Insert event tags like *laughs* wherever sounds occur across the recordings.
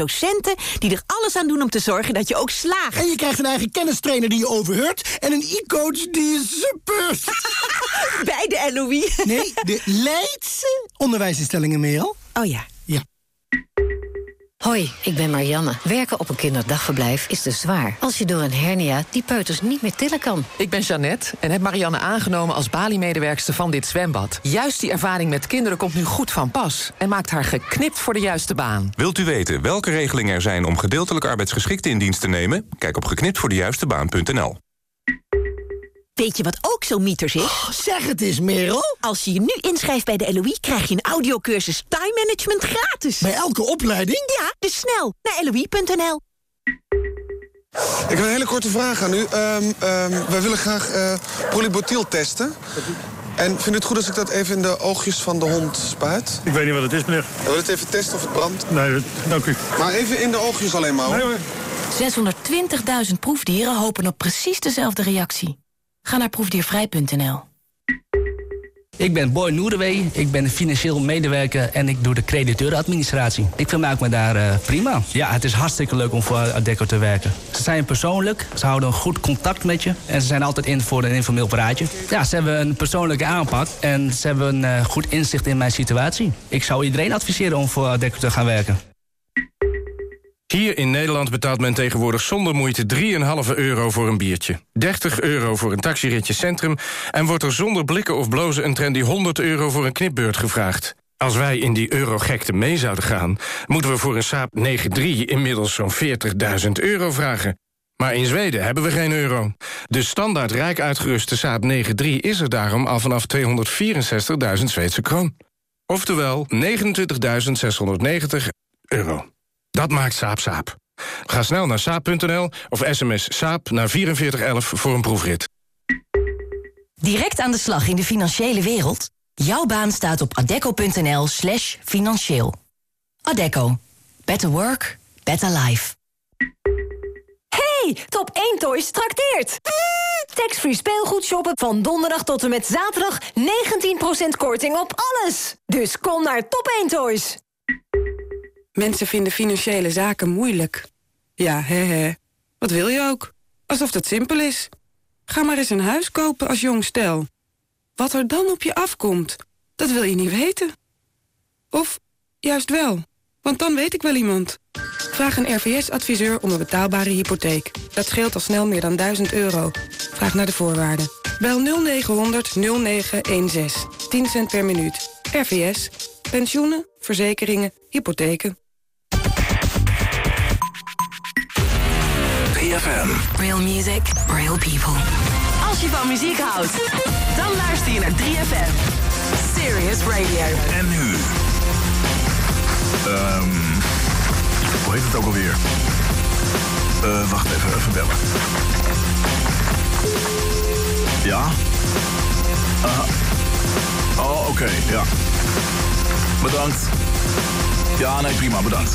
docenten die er alles aan doen om te zorgen dat je ook slaagt. En je krijgt een eigen kennistrainer die je overheurt... en een e-coach die je super... *laughs* Bij de LOE. Nee, de Leidse onderwijsinstellingen, Merel. Oh ja. Hoi, ik ben Marianne. Werken op een kinderdagverblijf is dus zwaar. Als je door een hernia die peuters niet meer tillen kan. Ik ben Jeannette en heb Marianne aangenomen als Bali-medewerkster van dit zwembad. Juist die ervaring met kinderen komt nu goed van pas... en maakt haar geknipt voor de juiste baan. Wilt u weten welke regelingen er zijn om gedeeltelijk arbeidsgeschikten in dienst te nemen? Kijk op gekniptvoordejuistebaan.nl. Weet je wat ook zo mieters is? Oh, zeg het eens, Merel. Als je je nu inschrijft bij de LOE, krijg je een audiocursus time management gratis. Bij elke opleiding? Ja, dus snel naar loi.nl. Ik heb een hele korte vraag aan u. Um, wij willen graag uh, polybotyl testen. En vindt u het goed als ik dat even in de oogjes van de hond spuit? Ik weet niet wat het is, meneer. Wil het even testen of het brandt. Nee, dank u. Maar even in de oogjes alleen maar. Nee, hoor. 620.000 proefdieren hopen op precies dezelfde reactie. Ga naar proefdiervrij.nl. Ik ben Boy Noerewee, ik ben financieel medewerker en ik doe de crediteurenadministratie. Ik vermaak me daar uh, prima. Ja, het is hartstikke leuk om voor Adecco te werken. Ze zijn persoonlijk, ze houden een goed contact met je en ze zijn altijd in voor een informeel praatje. Ja, ze hebben een persoonlijke aanpak en ze hebben een uh, goed inzicht in mijn situatie. Ik zou iedereen adviseren om voor Adecco te gaan werken. Hier in Nederland betaalt men tegenwoordig zonder moeite 3,5 euro voor een biertje. 30 euro voor een taxiritje Centrum... en wordt er zonder blikken of blozen een trendy 100 euro voor een knipbeurt gevraagd. Als wij in die eurogekte mee zouden gaan... moeten we voor een Saab 9-3 inmiddels zo'n 40.000 euro vragen. Maar in Zweden hebben we geen euro. De standaard rijk uitgeruste Saab 9-3 is er daarom al vanaf 264.000 Zweedse kroon. Oftewel 29.690 euro. Dat maakt Saap Saap. Ga snel naar saap.nl of sms saap naar 4411 voor een proefrit. Direct aan de slag in de financiële wereld? Jouw baan staat op adecco.nl slash financieel. Adecco. Better work. Better life. Hey, Top 1 Toys trakteert! Tax-free speelgoed shoppen van donderdag tot en met zaterdag 19% korting op alles. Dus kom naar Top 1 Toys. Mensen vinden financiële zaken moeilijk. Ja, hè, hè. Wat wil je ook? Alsof het simpel is. Ga maar eens een huis kopen als jong stel. Wat er dan op je afkomt, dat wil je niet weten. Of juist wel, want dan weet ik wel iemand. Vraag een RVS-adviseur om een betaalbare hypotheek. Dat scheelt al snel meer dan 1000 euro. Vraag naar de voorwaarden. Bel 0900 0916. 10 cent per minuut. RVS. Pensioenen, verzekeringen, hypotheken. 3FM. Real music, real people. Als je van muziek houdt, dan luister je naar 3FM. Serious Radio. En nu... Um, hoe heet het ook alweer? Uh, wacht even, even bellen. Ja? Uh, oh, oké, okay, ja. Bedankt. Ja, nee, prima, bedankt.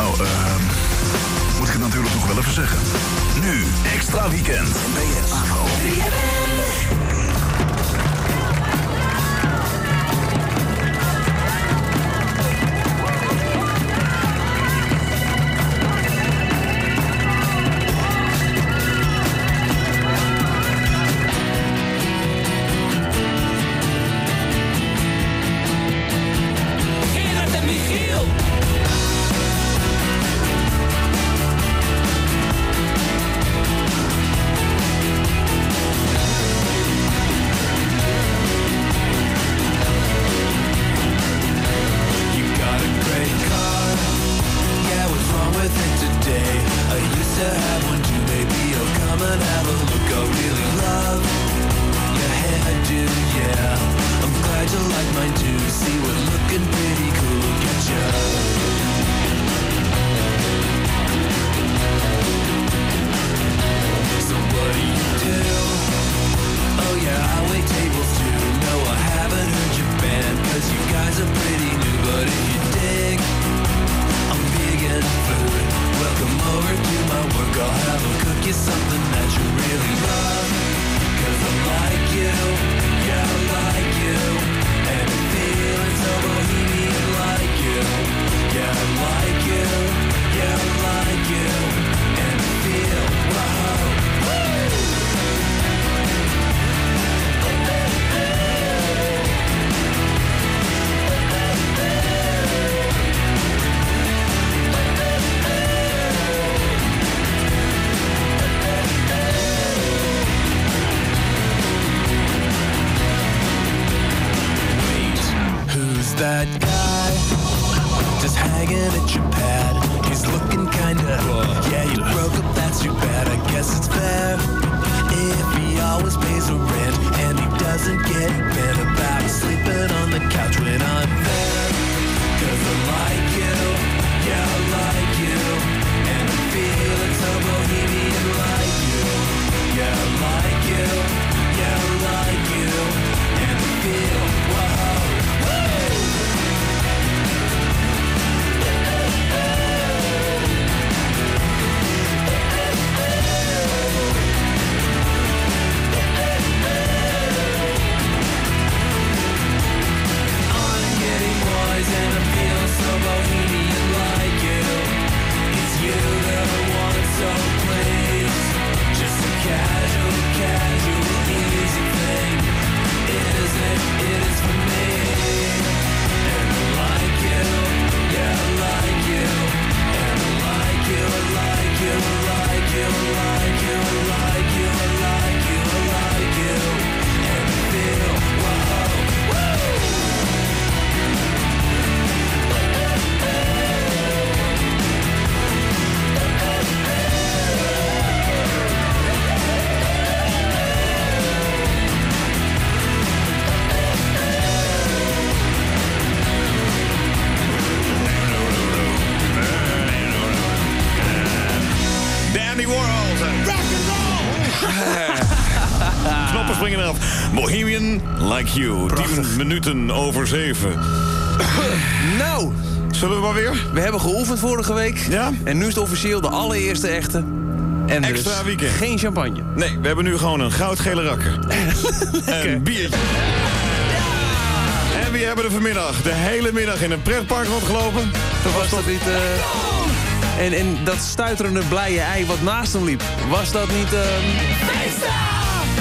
Oh, ehm... Moet ik het natuurlijk nog wel even zeggen. Nu, extra weekend. NBS. Danny Warhol. *laughs* Knoppen springen eraf. Bohemian Like You. 10 minuten over 7. *coughs* Nou. Zullen we maar weer? We hebben geoefend vorige week. Ja. En nu is het officieel de allereerste echte. En dus Extra weekend. geen champagne. Nee, we hebben nu gewoon een goudgele rakker. *laughs* een biertje. En wie hebben er vanmiddag de hele middag in een pretpark rondgelopen? Was dat niet... eh, En, en dat stuiterende blije ei wat naast hem liep. Was dat niet...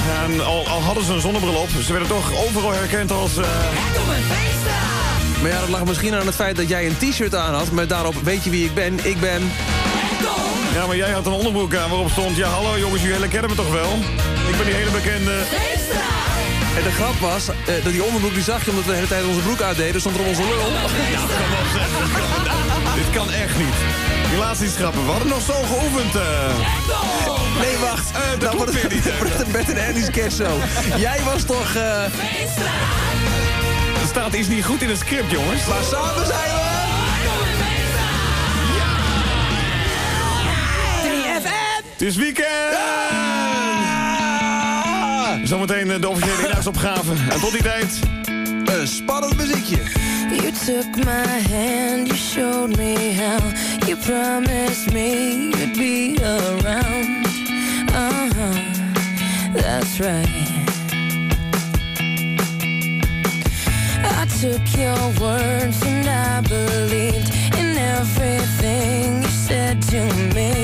Ja, en al, al hadden ze een zonnebril op, ze werden toch overal herkend als... eh, Maar ja, dat lag misschien aan het feit dat jij een t-shirt aan had... met daarop weet je wie ik ben. Ik ben... Ja, maar jij had een onderbroek aan waarop stond... Ja, hallo jongens, jullie herkennen me toch wel? Ik ben die hele bekende... En de grap was, eh, dat die onderbroek die zag je omdat we de hele tijd onze broek uitdeden... stond er op onze lul. Ja, kom op zeg. Dit kan echt niet. Grappen. We hadden nog zo geoefend. eh. Nee, wacht. Eh, dat wordt weer het niet. *laughs* wordt het Bert en Ernie's kerstshow. *laughs* Jij was toch... eh, Er staat iets niet goed in het script, jongens. Maar samen zijn we... 3FM! Het is weekend! Zometeen eh, de officiële inhoudsopgave. En tot die tijd... Een spannend muziekje. You took my hand, you showed me how. You promised me you'd be around. Uh huh, that's right. I took your words and I believed in everything you said to me.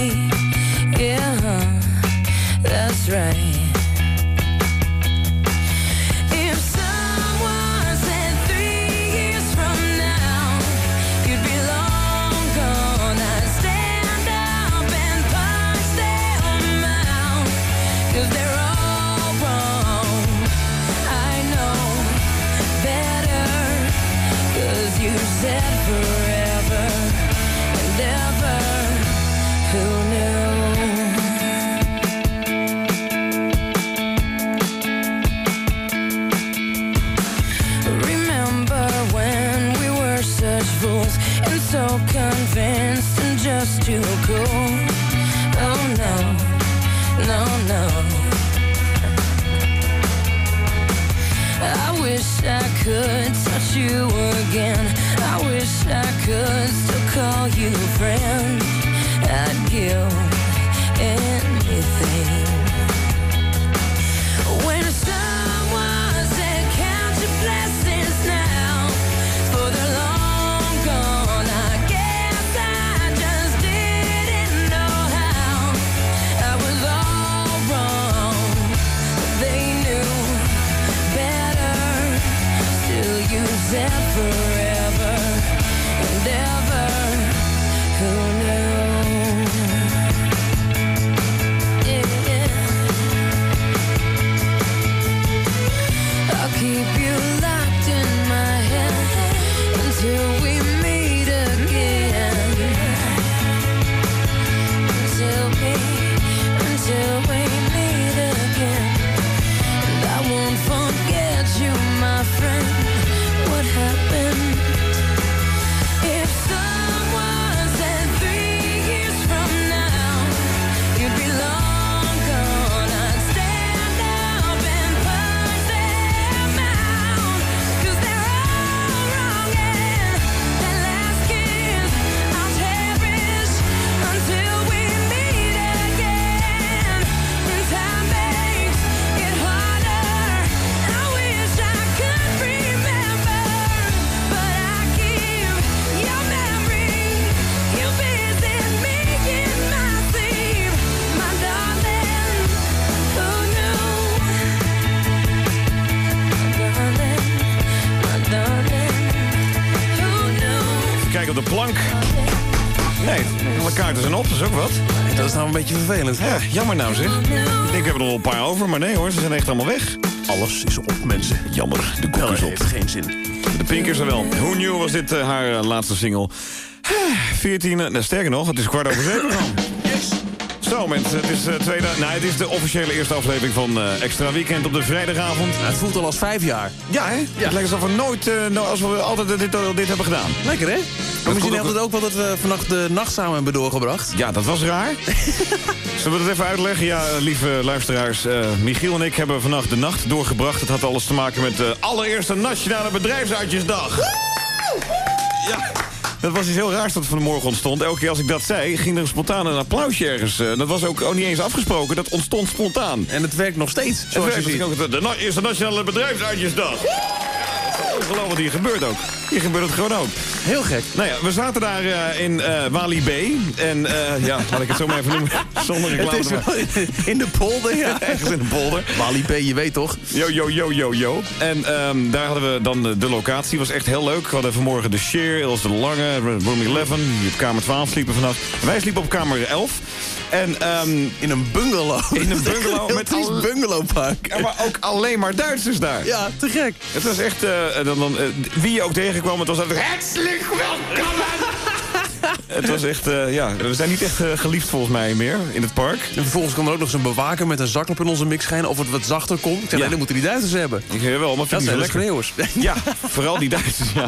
Could touch you again. I wish I could still call you friend. Beetje vervelend. Ja, jammer nou zeg. Ik denk, we hebben er nog een paar over, maar nee hoor, ze zijn echt allemaal weg. Alles is op, mensen. Jammer, de koek is op. heeft geen zin. De Pink is er wel. Who Knew was dit eh, haar eh, laatste single. *sighs* 14, eh, nou, sterker nog, het is kwart over zeven *clears throat* mensen, het is, eh, tweede, nou, het is de officiële eerste aflevering van eh, Extra Weekend op de vrijdagavond. het voelt al als vijf jaar. Ja, hè? Het lijkt alsof we nooit, eh, nou, als we altijd dit, hebben gedaan. Lekker, hè? Maar misschien helpt het ook wel dat we vannacht de nacht samen hebben doorgebracht. Ja, dat was raar. *laughs* Zullen we dat even uitleggen? Ja, lieve luisteraars. Michiel en ik hebben vannacht de nacht doorgebracht. Het had alles te maken met de allereerste Nationale Bedrijfsuitjesdag. Ja. Dat was iets heel raars dat vanmorgen ontstond. Elke keer als ik dat zei, ging er spontaan een applausje ergens. eh, dat was ook, niet eens afgesproken, dat ontstond spontaan. En het werkt nog steeds, Het zoals je werkt ziet. ook, de na- eerste Nationale Bedrijfsuitjesdag. Ongelooflijk, hier gebeurt ook. Hier gebeurt het gewoon ook. Heel gek. Nou ja, we zaten daar eh, in eh Wali B. En eh, ja, laat ik het zo maar even noemen. *laughs* Zonder reclame. Het is wel in de polder, ja. Ergens in de polder. Wally B, je weet toch? Yo, yo, yo, yo, yo. En ehm, daar hadden we dan de, de locatie. was echt heel leuk. We hadden vanmorgen de Sheer, Ilse de Lange, Room 11. Die op kamer 12 sliepen vannacht. Wij sliepen op kamer 11. En, ehm, In een bungalow. In een *laughs* bungalow met al- bungalowpark. Ja, maar ook alleen maar Duitsers daar. Ja, te gek. Het was echt, eh, dan, dan, eh, wie je ook tegenkwam, het was altijd... Herzlich welkom! *laughs* het was echt, eh, ja, we zijn niet echt eh, geliefd volgens mij meer in het park. En vervolgens kwam er ook nog zo'n bewaker met een zaklamp in onze mix schijnen... of het wat zachter kon. Ik zei, Ja. nee, dan moeten die Duitsers hebben. Ik weet wel, maar vind Dat zijn de lekker. *laughs* Ja, vooral die Duitsers, ja.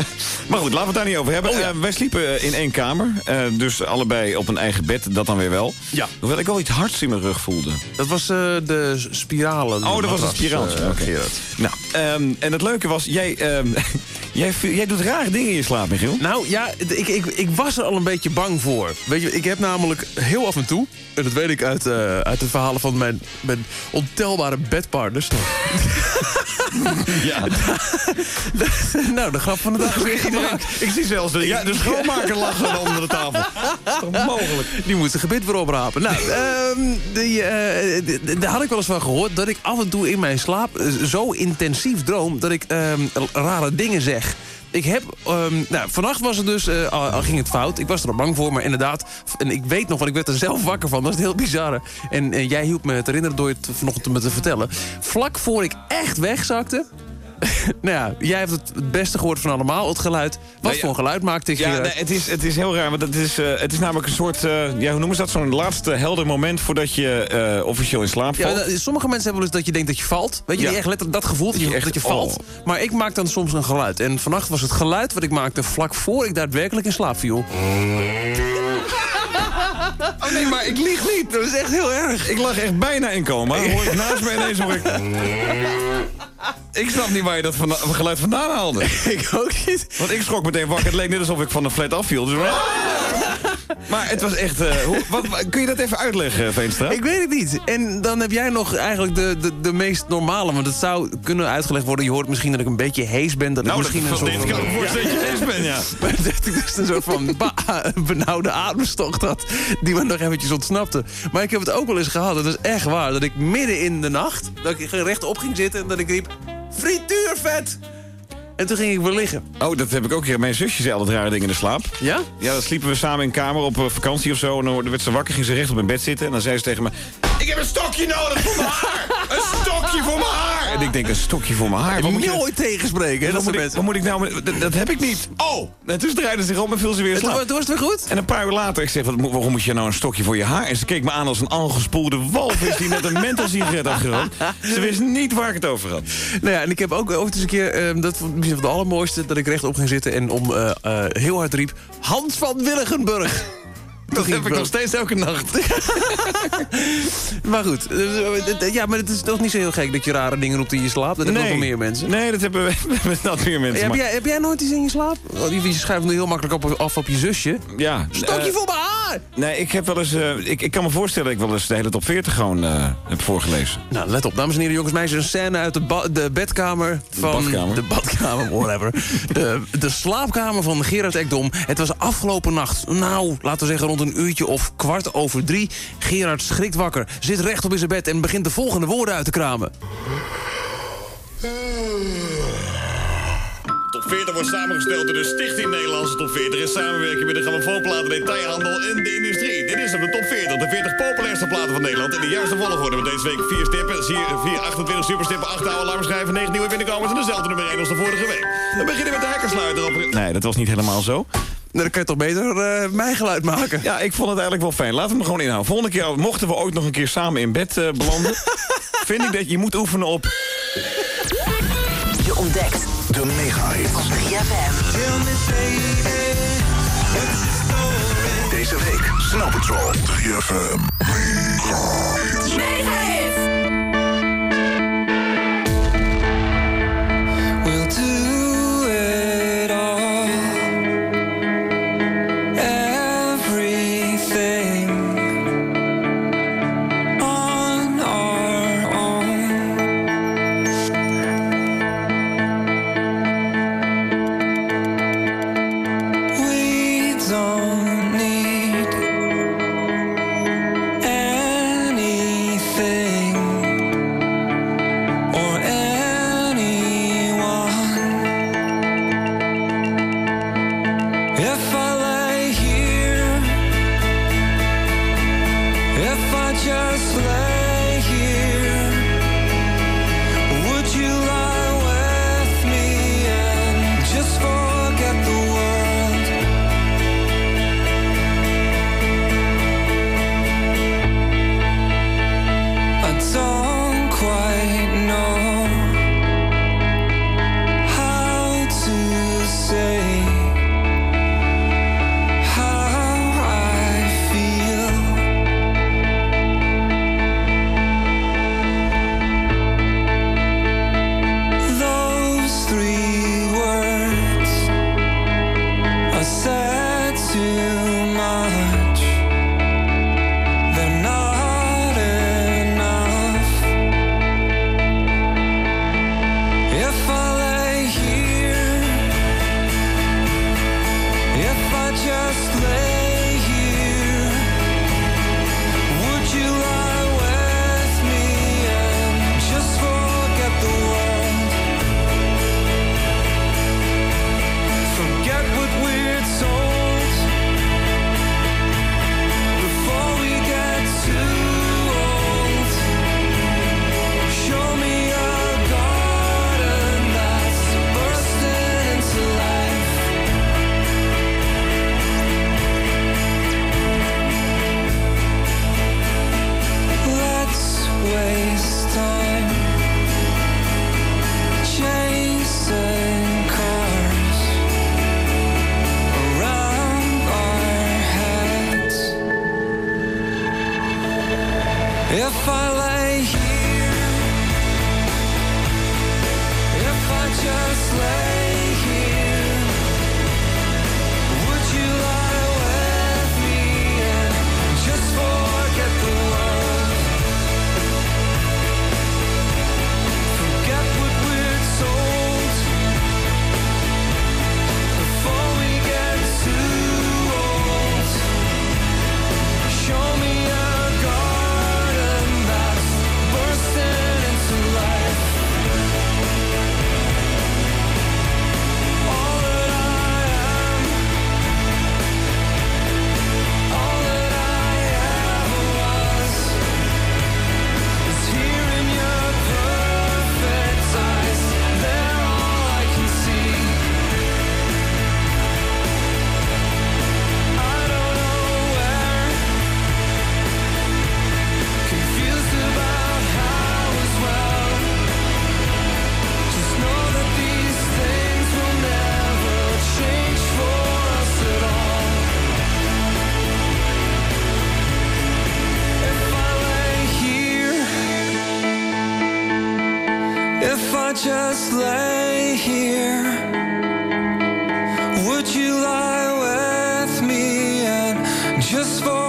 *laughs* maar goed, laten we het daar niet over hebben. Eh, wij sliepen eh, in één kamer, eh, dus allebei op een eigen bed, dat dan weer wel. Ja. Hoewel ik wel iets hards in mijn rug voelde. Dat was eh, de spiralen. Oh, dat was een spiraaltje. eh, Oké. Nou, ehm, en het leuke was, jij, ehm, jij, jij doet rare dingen in je slaap, Michiel. Nou ja, ik, ik, ik was er al een beetje bang voor. Weet je, ik heb namelijk heel af en toe... en dat weet ik uit, eh, uit de verhalen van mijn, mijn ontelbare bedpartners... *laughs* Ja. *laughs* nou, de grap van de dag is weer gemaakt. *laughs* Ik zie zelfs de, ja, de schoonmaker lachen onder de tafel. Dat is toch mogelijk? Die moet zijn gebit weer oprapen. Nou, die, d- daar had ik wel eens van gehoord... dat ik af en toe in mijn slaap eh, zo intensief droom... dat ik ehm, rare dingen zeg. Ik heb, ehm, nou, vannacht was het dus, al ging het fout. Ik was er al bang voor, maar inderdaad... en ik weet nog, want ik werd er zelf wakker van. Dat is heel bizar. En eh, jij hielp me te herinneren door het vanochtend me te vertellen. Vlak voor ik echt wegzakte... *laughs* nou ja, jij hebt het het beste gehoord van allemaal, het geluid. Wat Nou ja. voor een geluid maakte ik Ja, hier? nee, het, is, het is heel raar, want het is, eh, het is namelijk een soort... eh, ja, hoe noemen ze dat? Zo'n laatste helder moment voordat je eh, officieel in slaap Ja, valt. dat- sommige mensen hebben wel eens dat je denkt dat je valt. Weet je, Ja. echt letterlijk dat gevoel dat je, Dat je echt- dat je valt. oh. Maar ik maak dan soms een geluid. En vannacht was het geluid wat ik maakte vlak voor ik daadwerkelijk in slaap viel. *laughs* Oh nee, maar ik lieg niet. Dat is echt heel erg. Ik lag echt bijna in coma. *laughs* Hoor ik naast mij ineens hoor ik... Ik snap niet waar je dat geluid vandaan haalde. *laughs* ik ook niet. Want ik schrok meteen wakker. Het leek net alsof ik van een flat afviel. Dus... Maar het was echt... eh, hoe, wat, kun je dat even uitleggen, Veenstra? Ik weet het niet. En dan heb jij nog eigenlijk de, de, de meest normale. Want het zou kunnen uitgelegd worden. Je hoort misschien dat ik een beetje hees ben. Dat Nou, ik dat misschien een van soort dit kan ik van... me voorstellen dat je eens bent, ja. *laughs* Maar dat ik dus een soort van benauwde ademstocht had... die me nog eventjes ontsnapte. Maar ik heb het ook wel eens gehad, dat is echt waar... dat ik midden in de nacht, dat ik rechtop ging zitten... en dat ik riep, frituurvet! En toen ging ik weer liggen. Oh, dat heb ik ook hier. Mijn zusje zei altijd rare dingen in de slaap. Ja? Ja, dan sliepen we samen in kamer op eh, vakantie of zo. En dan werd ze wakker, ging ze recht op mijn bed zitten. En dan zei ze tegen me... Ik heb een stokje nodig voor mijn haar! *laughs* Een stokje voor mijn haar! En ik denk, een stokje voor mijn haar? Wat moet je- Nooit tegenspreken, Wat dat moet, ik, wat moet ik nou... met- Dat, dat heb ik niet. Oh! En toen draaide ze zich om en viel ze weer in slaap. toen, was het weer goed? En een paar uur later, ik zeg, wat, waarom moet je nou een stokje voor je haar? En ze keek me aan als een aangespoelde walvis die net een menthol-sigaret had gerookt. Ze wist niet waar ik het over had. Nou ja, en ik heb ook ooit eens een keer, ehm, dat vond ik misschien wel het allermooiste... dat ik rechtop ging zitten en om eh, eh, heel hard riep... Hans van Willigenburg! Dat heb ik nog steeds elke nacht. *laughs* Maar goed, eh, eh, ja, maar het is toch niet zo heel gek dat je rare dingen roept in je slaap. Dat hebben ook wel meer mensen. Nee, dat hebben we *laughs* met dat meer mensen. heb, jij, heb jij nooit iets in je slaap? Oh, die, die schuift nu heel makkelijk op, af op je zusje. Ja. Stokje eh, voor mijn Nee, ik heb wel eens. eh, ik, ik kan me voorstellen dat ik wel eens de hele top 40 gewoon eh, heb voorgelezen. Nou, let op, dames en heren, jongens, meisjes. Een scène uit de, ba- de bedkamer van... badkamer. De badkamer, whatever. *laughs* de, de slaapkamer van Gerard Ekdom. Het was afgelopen nacht, nou, laten we zeggen rond een uurtje of kwart over drie. Gerard schrikt wakker, zit rechtop in zijn bed... en begint de volgende woorden uit te kramen. Top Top 40 wordt samengesteld door de Stichting Nederlandse Top 40... in samenwerking met de grammofoonplaten detailhandel en de industrie. Dit is de Top 40, de 40 populairste platen van Nederland... in de juiste volgorde met deze week 4 stippen, 4, 28 superstippen, 8 oude alarmschijven... 9 nieuwe binnenkomers en dezelfde nummer 1 als de vorige week. We beginnen met de hekkersluiter op... Nee, dat was niet helemaal zo. Dan kan je toch beter eh, mijn geluid maken. Ja, ik vond het eigenlijk wel fijn. Laten we hem gewoon inhouden. Volgende keer, mochten we ooit nog een keer samen in bed eh, belanden... *laughs* vind ik dat je moet oefenen op... Je ontdekt de mega-hit. op 3FM. Deze week Snow Patrol. 3FM. We'll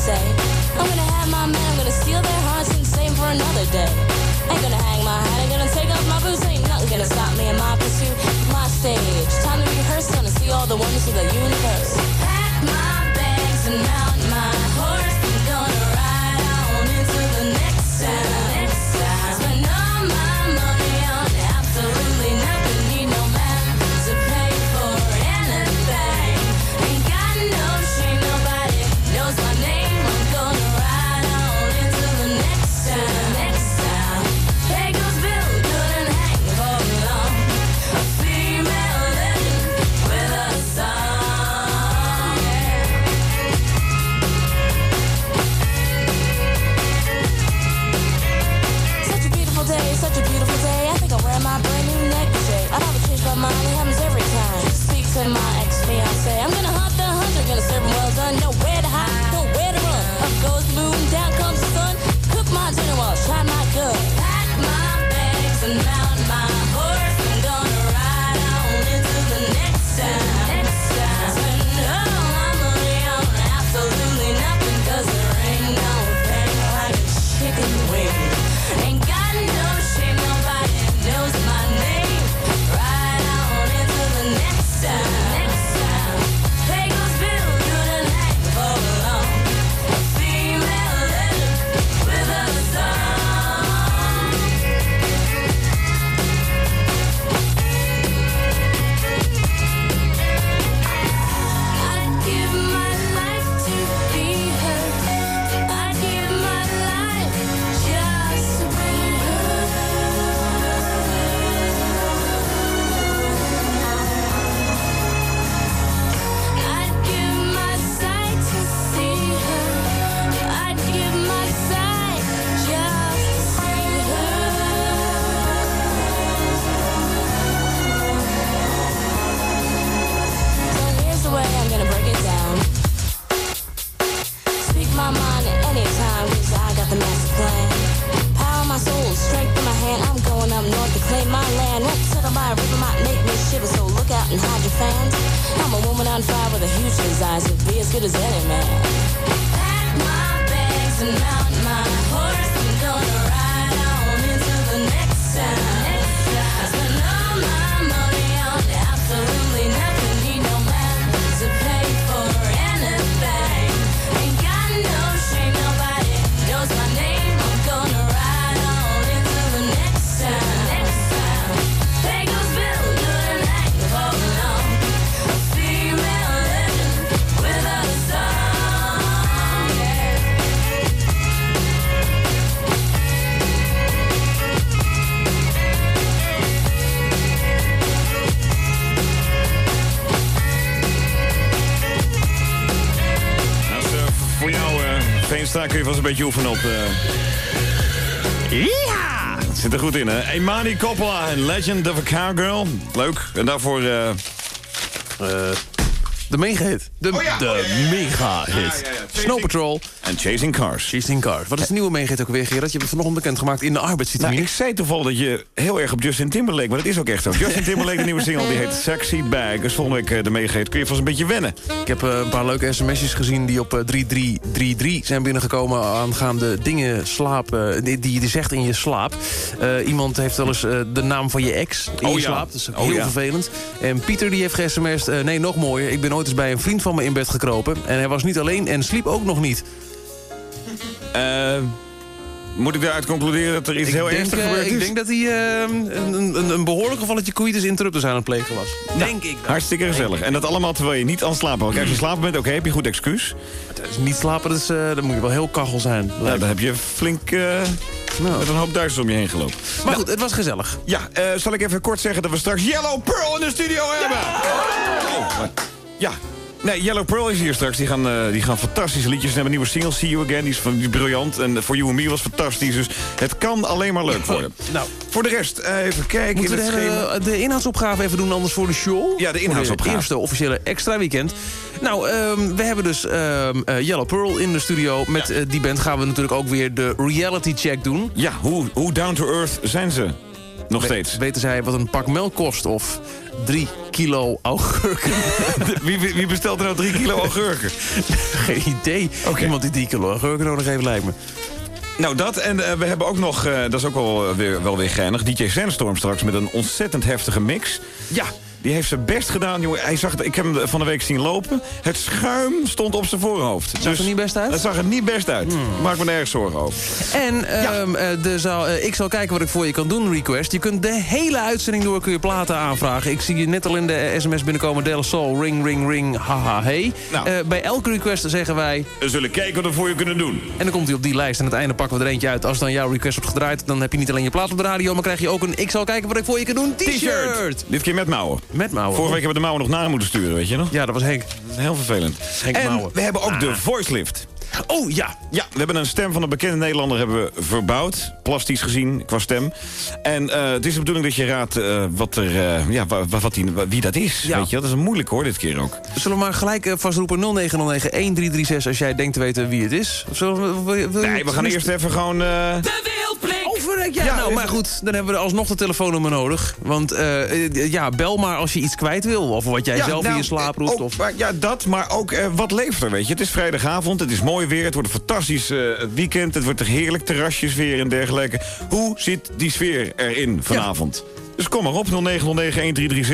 say. I'm gonna have my man. I'm gonna steal their hearts and save for another day. Ain't gonna hang my hat, ain't gonna take off my boots, ain't nothing gonna stop me in my pursuit. My stage, time to rehearse, gonna see all the wonders of the universe. Vast een beetje oefenen op... eh Ja! Het zit er goed in, hè? Imani Coppola en Legend of a Cowgirl. Leuk. En daarvoor... eh de mega-hit. De, de mega-hit. Snow Patrol. En Chasing Cars. Chasing Cars. Wat is de nieuwe mega-hit ook weer, Gerard? Je hebt het vanochtend bekendgemaakt in de arbeidsvitamine. Nou, ik zei toevallig dat je heel erg op Justin Timberlake... maar dat is ook echt zo. Justin Timberlake, de nieuwe single, die heet Sexy Bag. Dus volgende week eh, de meegeet. Kun je vast een beetje wennen. Ik heb eh, een paar leuke sms'jes gezien die op eh, 3333 zijn binnengekomen... aangaande dingen slapen, die, die je zegt in je slaap. Eh, iemand heeft wel eens eh, de naam van je ex in Oh je ja. slaap. Dat is Oh heel ja. vervelend. En Pieter die heeft ge-sms'd... eh, nee, nog mooier. Ik ben ooit eens bij een vriend van me in bed gekropen. En hij was niet alleen en sliep ook nog niet. Eh, moet ik daaruit concluderen dat er iets Ik heel denk, ernstigs eh, gebeurd is? Ik denk dat hij eh, een, een, een behoorlijk gevalletje coitus interruptus aan het plegen was. Denk ik. Hartstikke gezellig. En dat allemaal terwijl je niet aan het slapen was. Kijk, als je slapen bent, oké, heb je goed excuus. Het is niet slapen, eh, dan moet je wel heel kachel zijn. Ja, dan heb je flink eh, met een hoop duizend om je heen gelopen. Maar goed, het was gezellig. Ja, eh, zal ik even kort zeggen dat we straks Yellow Pearl in de studio hebben? Oh, maar- ja. Nee, Yellow Pearl is hier straks. Die gaan, eh, die gaan fantastische liedjes. Ze hebben een nieuwe single, See You Again. Die is, van, die is briljant. En For You and Me was fantastisch. Dus het kan alleen maar leuk worden. *laughs* nou, Voor de rest, eh, even kijken Moeten we in de, het schema. hele- de inhoudsopgave even doen anders voor de show? Ja, de inhoudsopgave. eerste officiële extra weekend. Nou, ehm, we hebben dus ehm, eh, Yellow Pearl in de studio. Met eh, die band gaan we natuurlijk ook weer de reality check doen. Ja, hoe, hoe down to earth zijn ze? Nog We- steeds. Weten zij wat een pak melk kost of drie kilo augurken? *laughs* wie, wie, bestelt er nou drie kilo augurken? *laughs* Geen idee. Iemand die drie kilo augurken nodig heeft, lijkt me. Nou, dat. En eh, we hebben ook nog, eh, dat is ook wel weer, wel weer geinig... DJ Sandstorm straks met een ontzettend heftige mix. Ja, die heeft zijn best gedaan, jongen. Hij zag het, ik heb hem van de week zien lopen. Het schuim stond op zijn voorhoofd. Zag er niet best uit? Het zag er niet best uit. Maak me nergens zorgen over. En ehm, eh, de eh, ik zal kijken wat ik voor je kan doen, request. Je kunt de hele uitzending door kun je platen aanvragen. Ik zie je net al in de eh, sms binnenkomen. Del Sol, ring, ring, ring, haha, hey. Nou. Bij elke request zeggen wij... We zullen kijken wat we voor je kunnen doen. En dan komt hij op die lijst en aan het einde pakken we er eentje uit. Als dan jouw request wordt gedraaid, dan heb je niet alleen je plaat op de radio... maar krijg je ook een ik zal kijken wat ik voor je kan doen t-shirt. Dit keer met mouwen. Met mouwen. Vorige week hebben we de mouwen nog naar moeten sturen, weet je nog? Ja, dat was Henk. Heel vervelend. Henk en Mouwen. we hebben ook Ah. de voice lift. Oh, ja. Ja, we hebben een stem van een bekende Nederlander hebben we verbouwd. Plastisch gezien, qua stem. En eh, het is de bedoeling dat je raadt eh, wat er, eh, ja, wa- wa- wat die, wie dat is. Ja. Weet je, dat is moeilijk hoor, dit keer ook. Zullen we maar gelijk vastroepen 0909-1336 als jij denkt te weten wie het is? Of zullen we, wil, je- wil je Nee, we gaan eerst even gewoon... ja, nou, maar goed, dan hebben we alsnog de telefoonnummer nodig. Want eh, eh, ja, bel maar als je iets kwijt wil. Of wat jij Ja, zelf in nou, je slaap roept. ook, Of... maar ja, dat, maar ook eh, wat leeft er, weet je. Het is vrijdagavond, het is mooi weer, het wordt een fantastisch eh, weekend... het wordt er heerlijk, terrasjes weer en dergelijke. Hoe zit die sfeer erin vanavond? Dus kom maar op, 0909-1336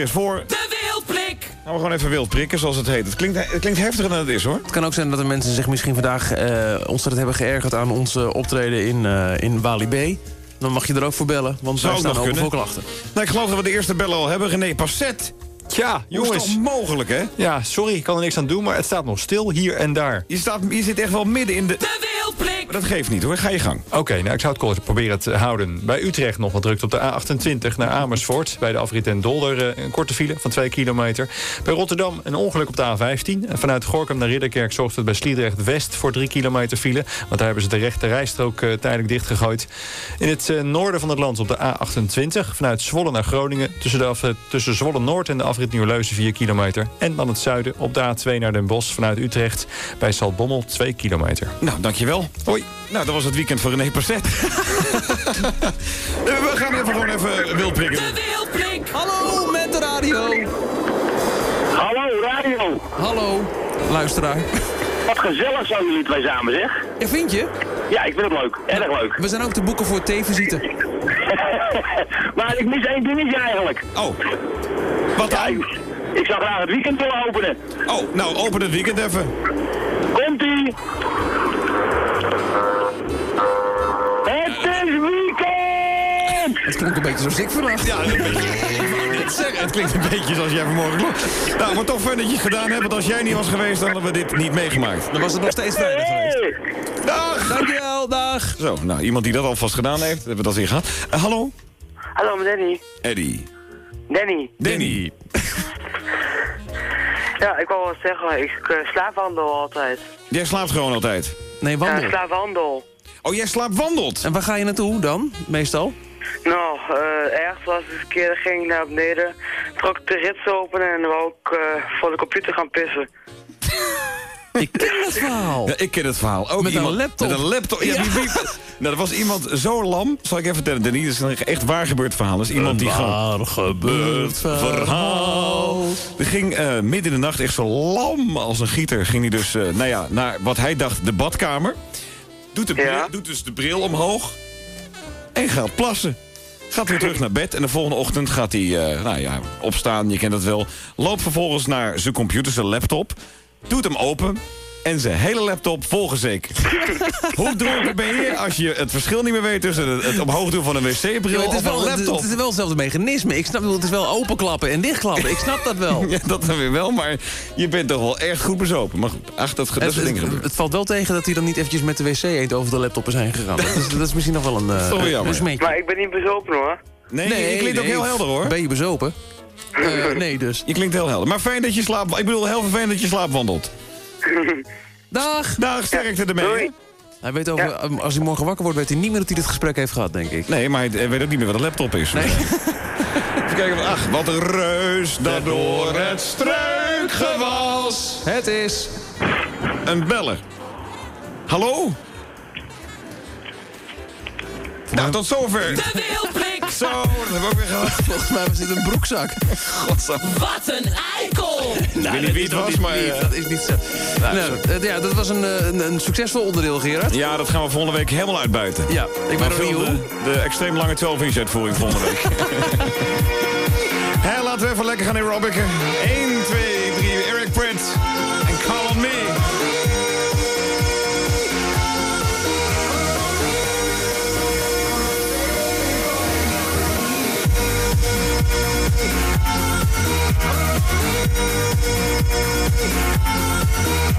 voor. De Wildblik! Gaan we gewoon even wild prikken, zoals het heet. Het klinkt, het klinkt heftiger dan het is, hoor. Het kan ook zijn dat de mensen zich misschien vandaag eh ontzettend hebben geërgerd... aan ons eh, optreden in, eh, in Wali B. Dan mag je er ook voor bellen, want Zou wij ook staan nog open voor klachten. Nou, ik geloof dat we de eerste bellen al hebben. René Passet. Ja, Hoe is jongens. dat mogelijk, hè? Ja, sorry, ik kan er niks aan doen, maar het staat nog stil hier en daar. Je, staat, je zit echt wel midden in de... Maar dat geeft niet, hoor. Ga je gang. Oké, nou ik zou het kort proberen te houden. Bij Utrecht nog wat drukt op de A28 naar Amersfoort. Bij de afrit en Dolder eh, een korte file van 2 kilometer. Bij Rotterdam een ongeluk op de A15. En vanuit Gorkum naar Ridderkerk zorgt het bij Sliedrecht West voor 3 kilometer file. Want daar hebben ze de rechte rijstrook eh, tijdelijk dichtgegooid. In het eh, noorden van het land op de A28. Vanuit Zwolle naar Groningen. Tussen, de tussen Zwolle Noord en de afrit Nieuw-Leuzen 4 kilometer. En dan het zuiden op de A2 naar Den Bosch vanuit Utrecht. Bij Saltbommel 2 kilometer. Nou, dankjewel. Hoi. Nou, dat was het weekend voor René Passet. *laughs* we gaan even gewoon even wild prikken. De Wildblik! Hallo, met de radio. Hallo, radio. Hallo, luisteraar. Wat gezellig zo jullie twee samen, zeg. Ja, vind je? Ja, ik vind het leuk. Erg leuk. We zijn ook te boeken voor theevisite. *laughs* maar ik mis één dingetje eigenlijk. Oh. Wat dan? ik, ik zou graag het weekend willen openen. Oh, nou, open het weekend even. Komt-ie! Het klonk een beetje zoals ik vannacht. Ja, een beetje. *laughs* Ik het klinkt een beetje zoals jij vanmorgen klonk. Nou, maar toch fijn dat je het gedaan hebt. Want als jij niet was geweest, dan hadden we dit niet meegemaakt. Dan was het nog steeds vrijdag geweest. Dag! Dankjewel, dag. Zo, nou, iemand die dat alvast gedaan heeft, hebben we dat weer gehad. Eh, hallo? Hallo, met Danny. Eddie. Danny. Danny. *laughs* Ja, ik wil wel zeggen, ik uh, slaapwandel altijd. Jij slaapt gewoon altijd. Nee, wandel. Ja, slaapwandel. Oh, jij slaapt wandelt. En waar ga je naartoe dan, meestal? Nou, uh, ergens was ik een keer, ging ik naar beneden, trok de rits open en wou ik uh, voor de computer gaan pissen. *laughs* Ik ken het verhaal. Ja, ik ken het verhaal. Ook Met iemand, een laptop. Met een laptop. Ja, wie, nou, er was iemand zo lam. Zal ik even vertellen. Dat is een echt waar gebeurd verhaal. Dat is iemand die gewoon... Waar gebeurd verhaal. Er ging uh, midden in de nacht echt zo lam als een gieter. Ging hij dus, uh, nou ja, naar wat hij dacht de badkamer. Doet, de bril, Ja. doet dus de bril omhoog. En gaat plassen. Gaat weer terug naar bed en de volgende ochtend gaat hij uh, nou ja, opstaan, je kent dat wel. Loopt vervolgens naar zijn computer, zijn laptop. Doet hem open en zijn hele laptop volgezekerd. *laughs* Hoe dronken ben je als je het verschil niet meer weet... tussen het, het omhoog doen van een wc-bril het, is of wel, een laptop? het is wel hetzelfde mechanisme. Ik snap, het is wel openklappen en dichtklappen. Ik snap dat wel. *laughs* Ja, dat dan weer wel, maar je bent toch wel echt goed bezopen. Maar goed, ach, dat, dat Het, soort dingen het, gebeuren. het valt wel tegen dat hij dan niet eventjes met de wc eend over de laptop is heen gegaan. Dat is, dat is misschien nog wel een, uh, jammer. een smeetje. Maar ik ben niet bezopen hoor. Nee, je klinkt ook heel helder hoor. Ben je bezopen? Uh, *laughs* nee, dus. Je klinkt heel helder. Maar fijn dat je slaapt. Ik bedoel, heel vervelend dat je slaapwandelt. *laughs* Dag! Dag, sterkte ermee. hè? Doei. Hij weet over, als hij morgen wakker wordt, weet hij niet meer dat hij dit gesprek heeft gehad, denk ik. Nee, maar hij weet ook niet meer wat een laptop is. Nee. *laughs* Even kijken. Ach, wat een reus dat door het struikgewas. Het is... Een beller. Hallo? Nou, tot zover. De! Zo, dat hebben we ook weer gehad. *laughs* Volgens mij was dit een broekzak. Godzak. Wat een eikel! *laughs* Ik weet niet wie het was, maar... Niet, eh, dat is niet zo. Nou, eh, ja, dat was een, eh, een, een succesvol onderdeel, Gerard. Ja, dat gaan we volgende week helemaal uitbuiten. Ja, ik ben er hoe. de, de extreem lange 12-inch uitvoering volgende week. *laughs* Hé, laten we even lekker gaan aerobiken. 1, 2, 3, Eric Pritt.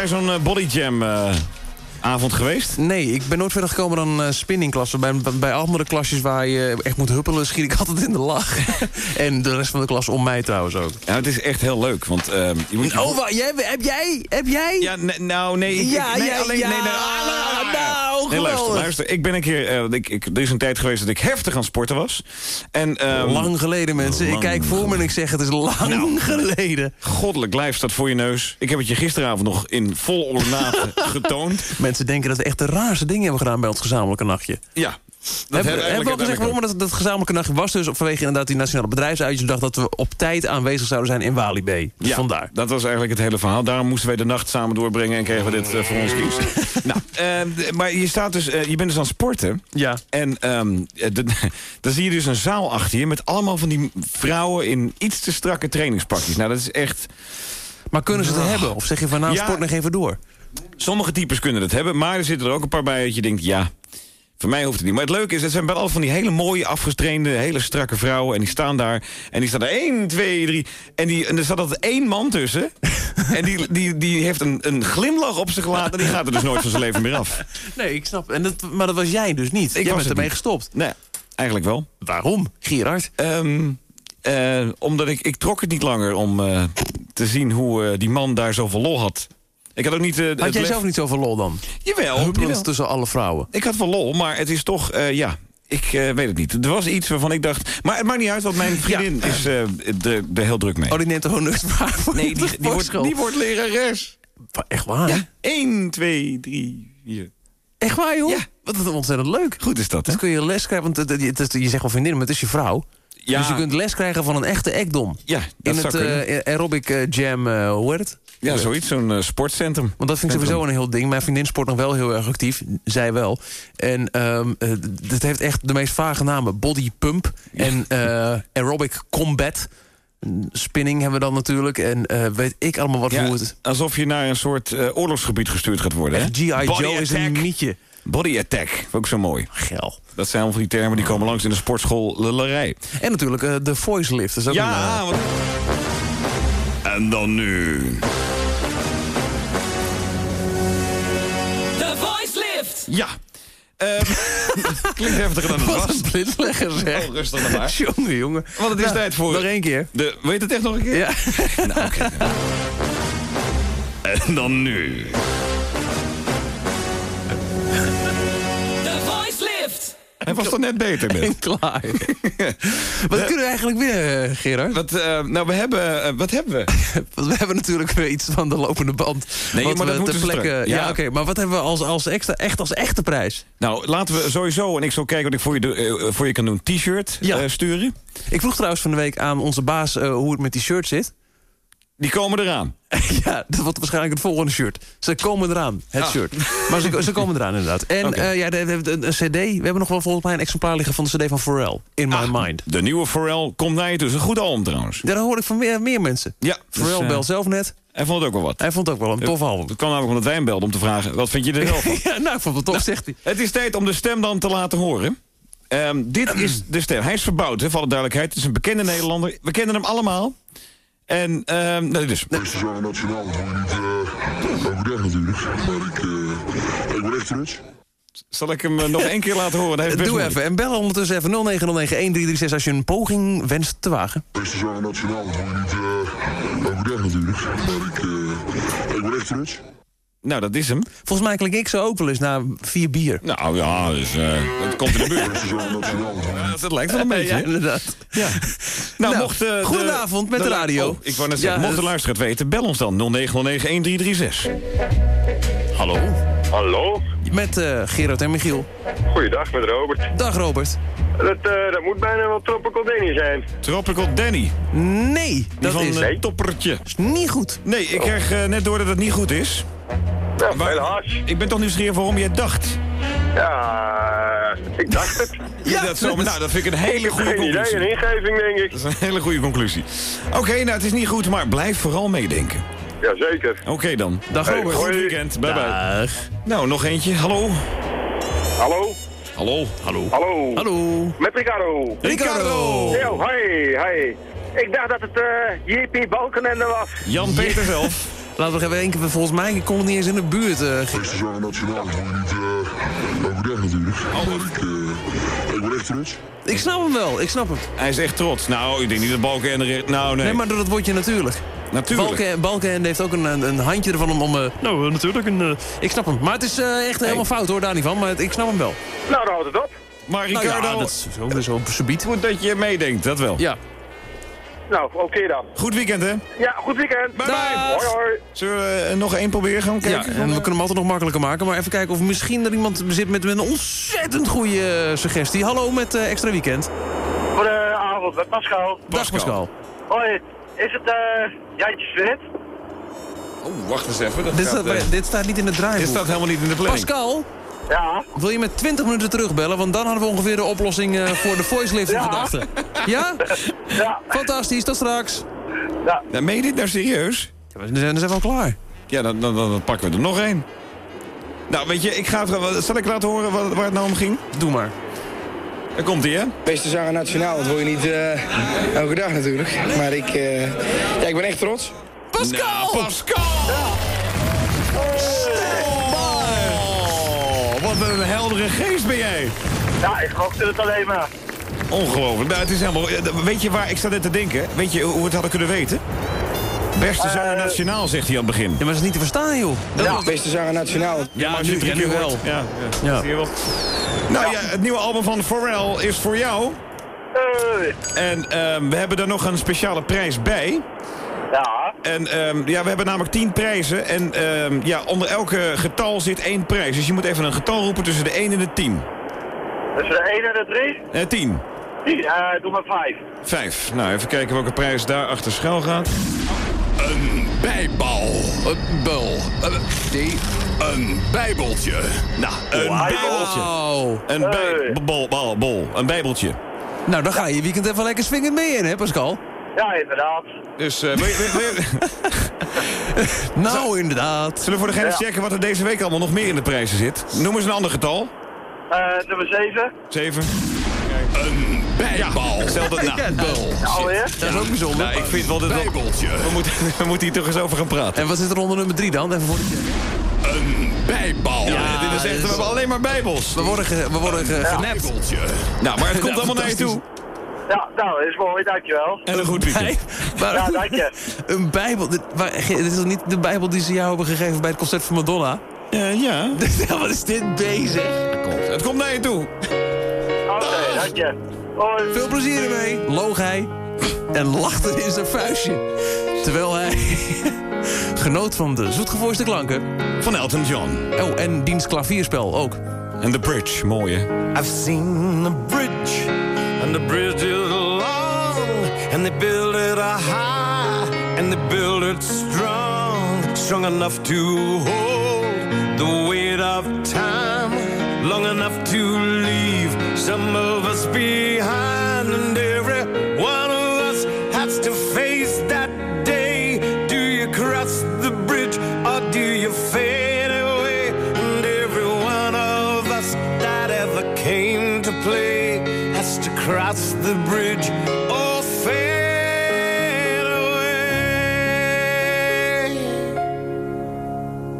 bij zo'n eh, bodyjam eh, avond geweest? Nee, ik ben nooit verder gekomen dan spinningklassen. Bij, bij andere klasjes waar je echt moet huppelen, schiet ik *laughs* altijd in de lach. *laughs* en de rest van de klas om mij trouwens ook. Ja, het is echt heel leuk, want... ehm, je moet Oh, wa- jij, heb jij? Heb jij? Ja, nou, nee. Ja, ik- nee, ja, alleen, ja. nee, nee, ah, nou, Nee, luister, geweldig. luister. Ik ben een keer... eh, ik, ik, er is een tijd geweest dat ik heftig aan het sporten was. En, ehm, lang geleden, mensen. Ik kijk voor me en ik zeg het is lang *laughs* geleden. Goddelijk lijf staat voor je neus. Ik heb het je gisteravond nog in vol ornaat *laughs* getoond. Mensen denken dat we echt de raarste dingen hebben gedaan bij ons gezamenlijke nachtje. Ja. Hebben hebben we we hebben we al gezegd waarom dat, dat gezamenlijke nachtje was? Dus vanwege inderdaad die nationale bedrijfsuitjesdag... dat we op tijd aanwezig zouden zijn in Walibi. Dus Ja, vandaar. dat was eigenlijk het hele verhaal. Daarom moesten wij de nacht samen doorbrengen en kregen we dit eh, voor ons kies. *laughs* nou, eh, d- maar je, staat dus, eh, je bent dus aan het sporten. Ja. En ehm, d- *laughs* dan zie je dus een zaal achter je... met allemaal van die vrouwen in iets te strakke trainingspakjes. Nou, dat is echt... Maar kunnen ze het hebben? Of zeg je van nou, Ja. sport nog even door? Sommige types kunnen het hebben, maar er zitten er ook een paar bij dat je denkt... ja, voor mij hoeft het niet. Maar het leuke is, het zijn wel van die hele mooie, afgestrainde, hele strakke vrouwen. En die staan daar. En die staan er 1, 2, 3. En, die, en er staat altijd één man tussen. *laughs* en die, die, die heeft een, een glimlach op zich gelaten. En die gaat er dus nooit van zijn leven meer af. Nee, ik snap. En dat, maar dat was jij dus niet. jij was bent ermee niet. gestopt. Nee, eigenlijk wel. Waarom, Gerard? Ehm, eh, omdat ik, ik trok het niet langer om eh, te zien hoe eh, die man daar zoveel lol had. Ik had ook niet... het Had jij lef- zelf niet zoveel lol dan? Jawel, Huppelend tussen alle vrouwen. Ik had wel lol, maar het is toch, eh, ja... Ik eh, weet het niet. Er was iets waarvan ik dacht... Maar het maakt niet uit, want mijn vriendin *clears throat* is er, er heel druk mee. Oh, die neemt er gewoon *laughs* waar nee, die, de die, wordt, die wordt lerares. Echt waar? Ja, 1, 2, 3, 4. Echt waar, joh? Ja. Wat is ontzettend leuk. Goed is dat, hè? Dus kun je les krijgen, want het, het, het- je zegt wel vriendin, maar het is je vrouw. Ja. Dus je kunt les krijgen van een echte ekdom. Ja, dat In het eh, aerobic jam, hoe heet het? Ja, zoiets, zo'n eh, sportcentrum. Want dat vind ik sowieso een heel ding. Mijn vriendin sport nog wel heel erg actief. Zij wel. En het heeft echt de meest vage namen. Body pump en eh, aerobic combat. Spinning hebben we dan natuurlijk. En weet ik allemaal wat Ja, hoe het... alsof je naar een soort oorlogsgebied gestuurd gaat worden. G.I. Body Joe is een mietje. Body attack, ook zo mooi. Gel. Dat zijn allemaal van die termen die komen langs in de sportschool lullerij. En natuurlijk de voice lift. Is Ja, wat... En dan nu... Ja. Ehm, *laughs* klinkt heftiger dan het Wat was. een blitslegger zeg. Oh, rustig dan maar. *laughs* jongen, jongen. Want het is Nou, tijd voor... Nog één keer. De, weet het echt nog een keer? Ja. *laughs* nou, oké. En dan nu... Hij was toch net beter net? *laughs* Klaar. *laughs* Wat kunnen we eigenlijk winnen, Gerard? Wat, eh, nou, we hebben... eh, wat hebben we? *laughs* We hebben natuurlijk weer iets van de lopende band. Nee, Wat maar dat we moeten ter plekke. Ja, Ja. oké. maar wat hebben we als, als extra, echt als echte prijs? Nou, laten we sowieso, en ik zal kijken wat ik voor je, eh, voor je kan doen, t-shirt Ja. sturen. Ik vroeg trouwens van de week aan onze baas hoe het met die shirt zit. Die komen eraan. *laughs* ja, dat wordt waarschijnlijk het volgende shirt. Ze komen eraan, het Ah. shirt. Maar ze, ze komen eraan inderdaad. En eh, ja, de- de- een cd. We hebben nog wel volgens mij een exemplaar liggen van de cd van Pharrell. In My Ah, Mind. De nieuwe Pharrell komt naar je toe. Is een goed album trouwens. Daar hoor ik van meer, meer mensen. Ja, dus, Pharrell eh, belt zelf net. Hij vond het ook wel wat. Hij vond het ook wel een tof album. Het kwam namelijk omdat wij hem belden om te vragen... wat vind je er zelf *laughs* van? ja, nou, ik vond het tof, zegt hij. Het is tijd om de stem dan te laten horen. Ehm, dit is de stem. Hij is verbouwd, hè, voor alle duidelijkheid. Het is een bekende Nederlander. We kennen hem allemaal. En, ehm nee, dus. Beste zanger nationaal, dat hoor je niet eh overdag natuurlijk. Maar ik, eh, ik ben echt trots. Zal ik hem eh, nog één keer laten horen? Hij heeft best Doe even. En bel ondertussen even 0909-1336 als je een poging wenst te wagen. Beste zanger nationaal, dat hoor je niet eh overdag natuurlijk. Maar ik, eh, ik ben echt trots. Nou, dat is hem. Volgens mij klink ik zo ook wel eens na vier bier. Nou ja, dus, eh, het komt in de buurt. *laughs* Dat. Dat lijkt wel een beetje. Ja, inderdaad. Ja. Nou, Nou, mocht, eh, de- goedenavond met de radio. Oh, ik wou net Ja, zeggen, mocht de het- luisteraar het weten, bel ons dan 0909-1336. Hallo. Hallo, Met eh, Gerard en Michiel. goeiedag met Robert. Dag Robert. Dat, eh, dat moet bijna wel Tropical Danny zijn. Tropical Danny. Nee, Die dat van is eh, Toppertje. niet goed. Nee, ik krijg eh, net door dat het niet goed is. Ja, Maar- helaas. Ik ben toch nieuwsgierig waarom jij dacht. Ja, ik dacht het. *laughs* Ja, dat, zo, nou, dat vind ik een hele goede *laughs* Geen idee, conclusie. een ingeving denk ik. Dat is een hele goede conclusie. Oké, nou, het is niet goed, maar blijf vooral meedenken. Jazeker. Oké dan. Dag Hey, Robert. Goed weekend. Bye bye. Nou, nog eentje. Hallo. Hallo? Hallo. Hallo. Hallo. Hallo. Met Ricardo. Ricardo. Yo, hi, hi. Ik dacht dat het eh JP Balkenende was. Jan Peter zelf. *laughs* Laten we nog even één keer, volgens mij kon het niet eens in de buurt. eh, Beste zanger nationaal, dat hoor je niet eh elke dag natuurlijk. Maar ik, eh, ik ben echt trots. ik snap hem wel, ik snap hem. Hij is echt trots. Nou, ik denk niet dat Balken en er... Nou, nee. Nee, maar dat word je natuurlijk. Natuurlijk. Balken, Balkenende heeft ook een, een, handje ervan om... om eh, nou, eh, natuurlijk een... eh, ik snap hem. Maar het is eh, echt helemaal fout hoor, daar niet van. Maar het- ik snap hem wel. Nou, dan houdt het op. Maar Nou Ricardo, ja, dat is zo, zo subiet. goed dat je meedenkt, dat wel. Ja. Nou, oké dan. Goed weekend, hè? Ja, goed weekend. Bye bye. Hoi, hoi. Zullen we eh, nog één proberen? Gaan we Ja, en we kunnen hem altijd nog makkelijker maken. Maar even kijken of misschien er iemand zit met, met een ontzettend goede eh, suggestie. Hallo met eh, Extra Weekend. Goedenavond, met Pascal. Dag Pascal. Hoi, is het eh Jantje Zwit? Oh, wacht eens even. Dat Dit gaat, staat, dit staat niet in het draaiboek. dit staat helemaal niet in de planning. Pascal, Ja. wil je met 20 minuten terugbellen? Want dan hadden we ongeveer de oplossing eh, voor de voice lift in Ja. gedachten. Ja? Ja. Fantastisch, tot straks. Ja. Nou, meen je dit nou serieus? Ja, dan zijn we al klaar. Ja, dan, dan, dan pakken we er nog één. Nou, weet je, ik ga het, zal ik laten horen waar, waar het nou om ging? Doe maar. Daar komt hij, hè? Beste zanger nationaal, dat hoor je niet eh, elke dag natuurlijk. Maar ik, eh, ja, ik ben echt trots. Pascal! Nou, Pascal! Wat een heldere geest ben jij. Ja, ik gokte het alleen maar. Ongelooflijk. Nou, het is helemaal... Weet je waar ik sta net te denken? Weet je hoe we het hadden kunnen weten? Beste zanger nationaal, zegt hij aan het begin. Ja, maar dat is niet te verstaan, joh. Ja. Beste zanger nationaal. Ja, maar nu- ja, keer nu wel. Ja, ja. Ja. zie je wel. Nou ja, het nieuwe album van Pharrell is voor jou. Hey. En ehm, we hebben daar nog een speciale prijs bij. Ja. En ehm, ja, we hebben namelijk 10 prijzen. En ehm, ja, onder elke getal zit één prijs. Dus je moet even een getal roepen tussen de 1 en de 10. Tussen de 1 en de 3? Eh 10. Die, eh, doe maar 5. 5. Nou, even kijken welke prijs daar achter schuil gaat. Een bijbal. Een bel. Nee, een bijbeltje. Nou, een bijbeltje. Wauw. Een bij... Bol, bol, bol. Een bijbeltje. Nou, dan ga je je weekend even lekker swingend mee in, hè Pascal? Ja, inderdaad. Dus, eh, wil je- wil je- wil je- *laughs* Nou, inderdaad. zullen we voor degene Ja. checken wat er deze week allemaal nog meer in de prijzen zit? Noem eens een ander getal. Eh, nummer 7. 7. Een bijbal. Stel dat nou. Ja, wel. Alweer? Dat is ook bijzonder. Nou, ik vind wel dat we, Bijbeltje. we, moeten, *laughs* we moeten hier toch eens over gaan praten. En wat zit er onder nummer 3 dan? Even voor de... Een bijbal. Ja, dit is echt, we hebben alleen maar bijbels. We worden, ge, we worden ge. Nou, maar het komt *laughs* Ja, allemaal naar je toe. Ja, nou, dat is mooi, dankjewel. En een goed weekend. Maar- Ja, dank je. Een bijbel. Dit, dit is toch niet de bijbel die ze jou hebben gegeven bij het concert van Madonna? Eh, ja, *laughs* wat is dit bezig? het komt naar je toe. Oké, dank je. Hoi. Veel plezier ermee. Loog hij. En lachte in zijn vuistje. Terwijl hij *laughs* genoot van de zoetgevoiste klanken. Van Elton John. Oh, en diens klavierspel ook. En The Bridge, mooie. I've seen the bridge, and the bridge is long, and they build it high, and they build it strong, strong enough to hold the weight of time, long enough to leave some of us behind, and the bridge or fade away.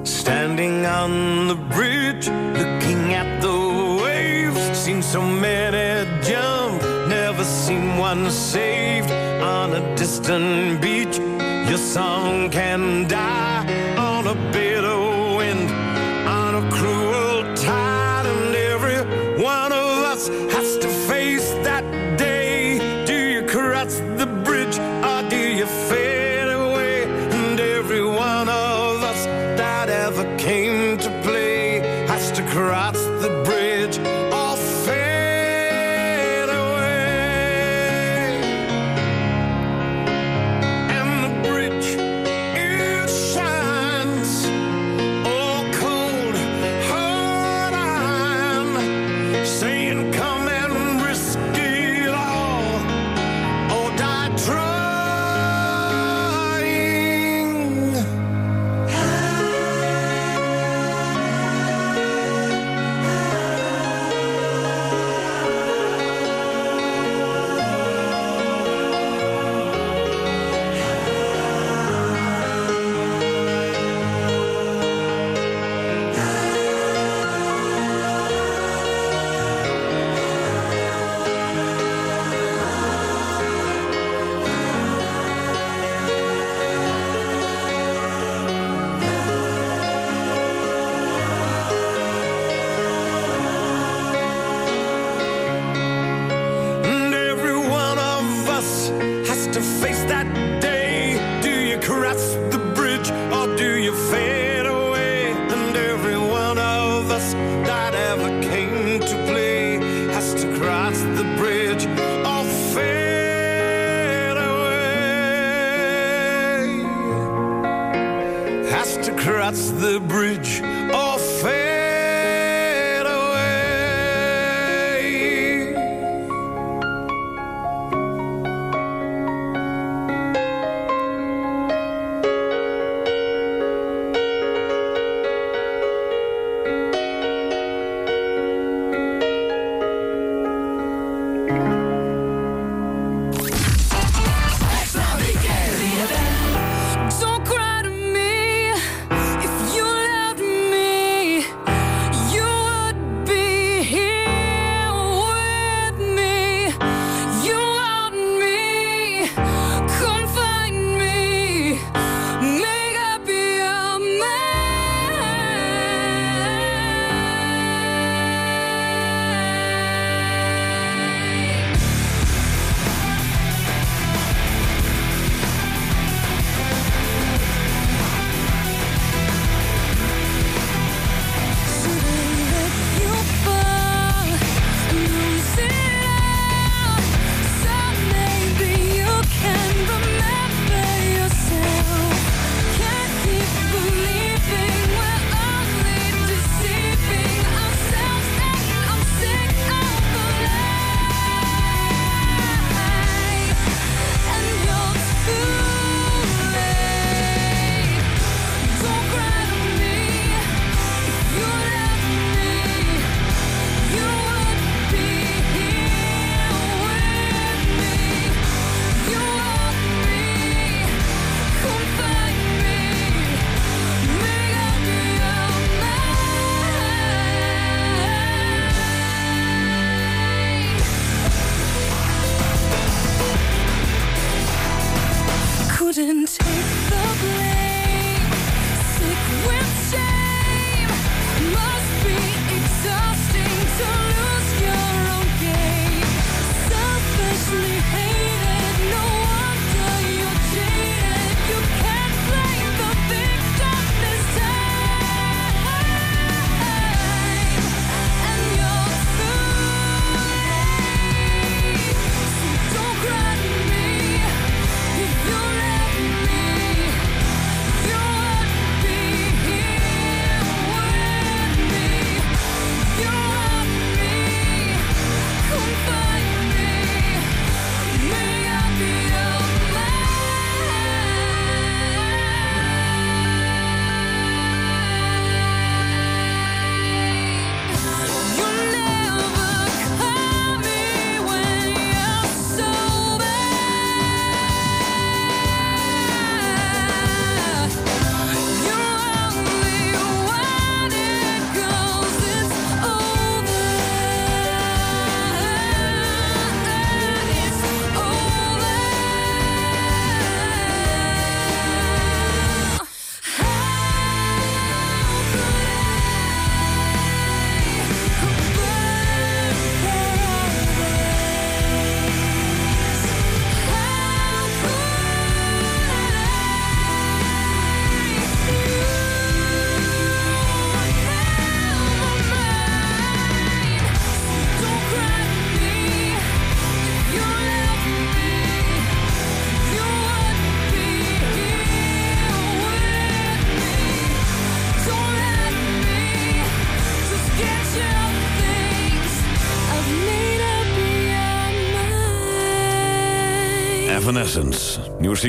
Standing on the bridge, looking at the waves, seen so many jump, never seen one saved on a distant beach. Your song can die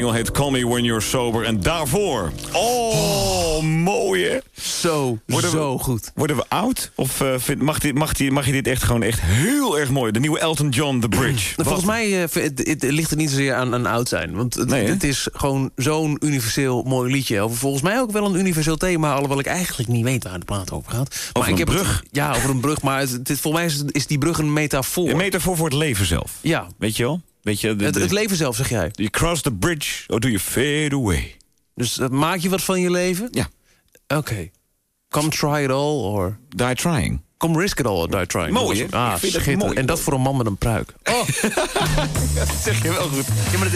heet Call Me When You're Sober. En daarvoor... Oh, oh. mooi? Zo, worden zo we, goed. Worden we oud? Of eh, vind, mag, dit, mag, die, mag je dit echt gewoon echt heel erg mooi? De nieuwe Elton John, The Bridge. volgens mij eh, het, ligt het niet zozeer aan, aan oud zijn. Want het, is gewoon zo'n universeel mooi liedje. Over volgens mij ook wel een universeel thema. Alhoewel ik eigenlijk niet weet waar de plaat over gaat. Maar ik een heb brug? Ja, over een brug. Maar het, volgens mij is, is die brug een metafoor. Een metafoor voor het leven zelf. Ja. Weet je wel? Het, het, leven zelf, zeg jij. You cross the bridge, or do you fade away? Dus eh, maak je wat van je leven? Ja. Oké. Come try it all, or... Die trying. Come risk it all, or die trying. Mooi. Ah, schitterend. Mooi. En dat voor een man met een pruik. Oh. dat *laughs* zeg je wel goed. Ja, maar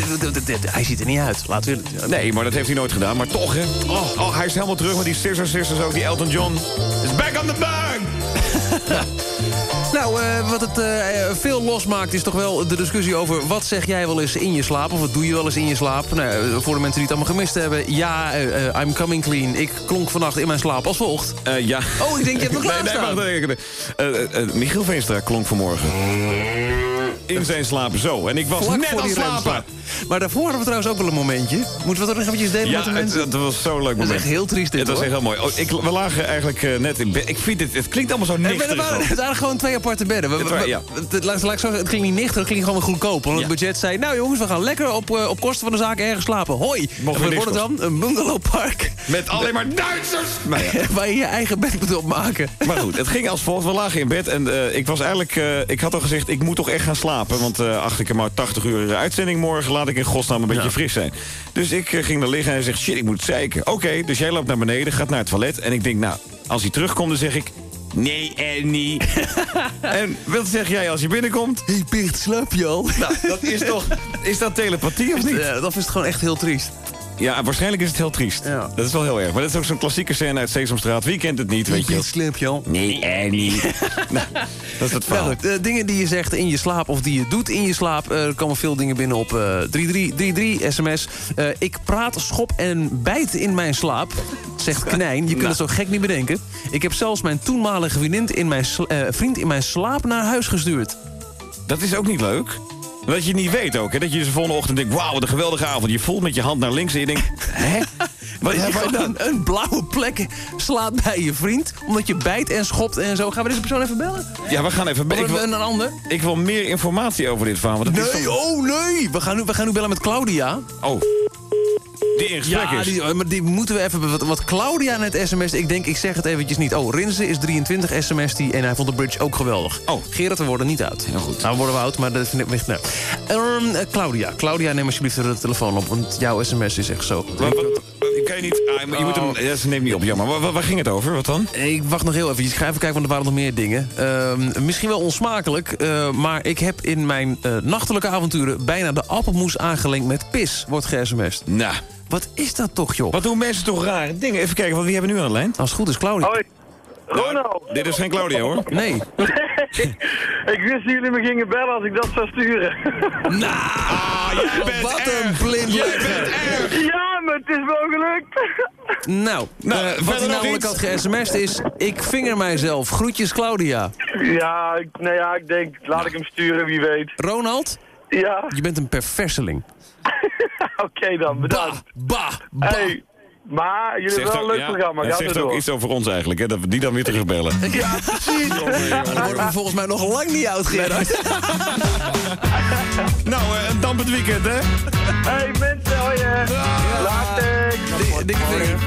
hij ziet er niet uit. Laten we... Nee, maar dat heeft hij nooit gedaan. Maar toch, hè. Oh, oh hij is helemaal terug met die Sisters Sisters ook. Die Elton John is back on the bag! *laughs* Nou, eh, wat het eh, veel losmaakt is toch wel de discussie over... wat zeg jij wel eens in je slaap of wat doe je wel eens in je slaap? Nou, voor de mensen die het allemaal gemist hebben... ja, I'm coming clean. Ik klonk vannacht in mijn slaap als volgt. Ja. Oh, ik denk je hebt *laughs* nog Nee, nee, klaarstaan. wacht eh, eh, Michiel Veenstra klonk vanmorgen in zijn slaap zo. En ik was Vlak net aan slapen. Maar daarvoor hadden we trouwens ook wel een momentje. Moeten we dat nog eventjes delen Ja, met de mensen? het was zo'n leuk Dat moment. is echt heel triest dit, Het was echt heel mooi. Oh, ik, we lagen eigenlijk eh, net in bed. Ik vind het, het klinkt allemaal zo Nee, maar nichterig. er waren, het waren gewoon twee aparte bedden. We, Het waren- ja. het, laat, laat ik zo zeggen, het ging niet nichter, het ging gewoon goedkoop. Want het budget zei, nou jongens, we gaan lekker op, eh, op kosten van de zaak ergens slapen. Hoi! Mogen en we niks het dan? Een bungalowpark. Met alleen maar Duitsers! Nou ja. *laughs* Waar je je eigen bed moet opmaken. Maar goed, het ging als volgt. We lagen in bed en eh, ik was eigenlijk... eh, ik had al gezegd, ik moet toch echt gaan slapen. Want eh acht ik er maar 80 uur uitzending morgen... laat ik in godsnaam een beetje fris zijn. Dus ik eh, ging daar liggen en hij zegt, shit, ik moet zeiken. Oké, dus jij loopt naar beneden, gaat naar het toilet. En ik denk, nou, als hij terugkomt, dan zeg ik... Nee, Ernie. *laughs* en wat zeg jij als je binnenkomt? Hey Picht, slaap je al? Nou, dat is toch... Is dat telepathie of niet? Ja, dat is het gewoon echt heel triest. Ja, waarschijnlijk is het heel triest. Dat is wel heel erg. Maar dat is ook zo'n klassieke scène uit Sesamstraat. Wie kent het niet, weet je? slaap je al? Nee, Ernie. *laughs* nou, dat is het verhaal. Nou eh, dingen die je zegt in je slaap of die je doet in je slaap. eh, er komen veel dingen binnen op eh 3333 sms. Eh, ik praat, schop en bijt in mijn slaap, zegt *laughs* Knijn. Je kunt Nou. het zo gek niet bedenken. Ik heb zelfs mijn toenmalige vriendin in mijn eh, vriend in mijn slaap naar huis gestuurd. Dat is ook niet leuk. Dat je het niet weet ook, hè? Dat je de volgende ochtend denkt, wauw, wat een geweldige avond. Je voelt met je hand naar links en je denkt, *laughs* hè? Wat heb je dan? een, een blauwe plek slaat bij je vriend. Omdat je bijt en schopt en zo. Gaan we deze persoon even bellen? Ja, we gaan even... Of Ik wil, een, ander? ik wil meer informatie over dit verhaal. Want is Nee, toch- oh nee! We gaan, nu, we gaan nu bellen met Claudia. Oh. Die in gesprek Ja, is. die, maar die moeten we even... Wat, wat Claudia net sms, ik denk, ik zeg het eventjes niet. Oh, Rinze is 23 sms die en hij vond de bridge ook geweldig. Oh. Gerard, we worden niet oud. Heel goed. Nou, worden we oud, maar dat vind ik... echt- Nou. Ehm, eh, Claudia, Claudia, neem alsjeblieft de telefoon op, want jouw sms is echt zo. Wat, wat, wat- kan je niet... ah, je moet hem... Ja, ze neemt niet op, jammer. Waar, waar- waar ging het over? Wat dan? Ik wacht nog heel even. Ik ga even kijken, want er waren nog meer dingen. Ehm, misschien wel onsmakelijk, eh, maar ik heb in mijn eh, nachtelijke avonturen... bijna de appelmoes aangelengd met pis, wordt ge-sms'd. Nou. Wat is dat toch, joh? Wat doen mensen toch rare dingen? Even kijken, wat wie hebben we nu aan de lijn? Als het goed is, Claudia. Hoi. Ronald. Dit is geen Claudia, hoor. *laughs* Nee. ik wist dat jullie me gingen bellen als ik dat zou sturen. Nou, *laughs* wat een blind Ja, maar het is wel gelukt. Nou, Nou, eh, wat hij namelijk iets? had ge-sms'd is... Ik vinger mijzelf. Groetjes, Claudia. Ja, ik, nou ja, ik denk, laat ik hem sturen, wie weet. Ronald, Ja, je bent een perverseling. *laughs* oké dan, bedankt. Bah, bah. Hey, maar jullie hebben wel een leuk ja, programma, het ga zegt ook iets over ons eigenlijk, hè? Dat we die dan weer terugbellen. Ja, precies. *laughs* Dan worden we volgens mij nog lang niet oud, Gerard. *laughs* nou, eh, dan het weekend, hè? Hey mensen, hoi hè. Later. Dikke vinger.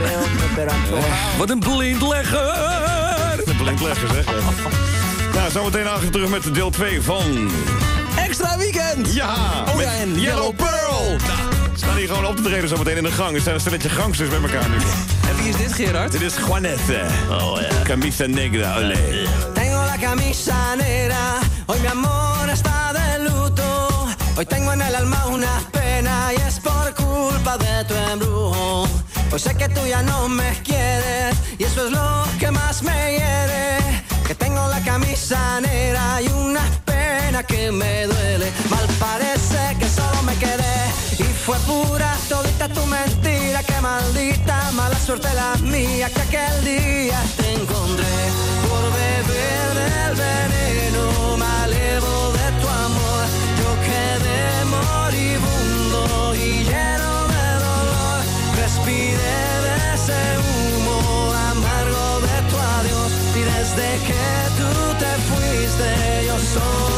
Wat een blind legger. De blinkleggers, hè? Nou, zometeen achter terug met deel 2 van... Extra weekend. Ja, Oh ja, en Yellow Pearl. Nou, we staan hier gewoon op te treden zometeen in de gang. Er zijn een stelletje gangsters met elkaar nu. En wie is dit, Gerard? Dit is Juanette. Oh ja. Camisa negra, olé. Tengo la camisa negra, hoy mi amor está de luto. Hoy tengo en el alma una pena y es por culpa de tu embrujo. Hoy sé que tú ya no me quieres y eso es lo que más me hiere. Que tengo la camisa negra y una pena que me duele. Mal parece que solo me quedé y fue pura todita tu mentira. Que maldita mala suerte la mía que aquel día te encontré por beber del veneno. Me alevo de tu amor. Yo quedé moribundo y lleno de dolor. Respiré de ese humo amargo de tu adiós. Y desde que tú te fuiste, yo la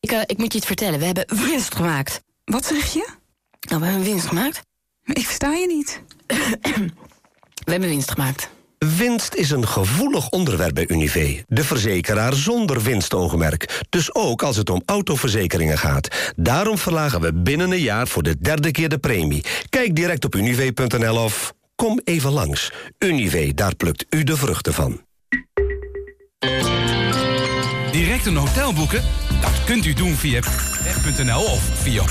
Ik, eh, ik moet je iets vertellen. We hebben winst gemaakt. Wat zeg je? Nou, we hebben winst gemaakt. Ik versta je niet. *clears throat* we hebben winst gemaakt. Winst is een gevoelig onderwerp bij Univé. De verzekeraar zonder winstoogmerk. Dus ook als het om autoverzekeringen gaat. Daarom verlagen we binnen een jaar voor de derde keer de premie. Kijk direct op univé.nl of kom even langs. Univé, daar plukt u de vruchten van. Direct een hotel boeken? Dat kunt u doen via weg.nl of via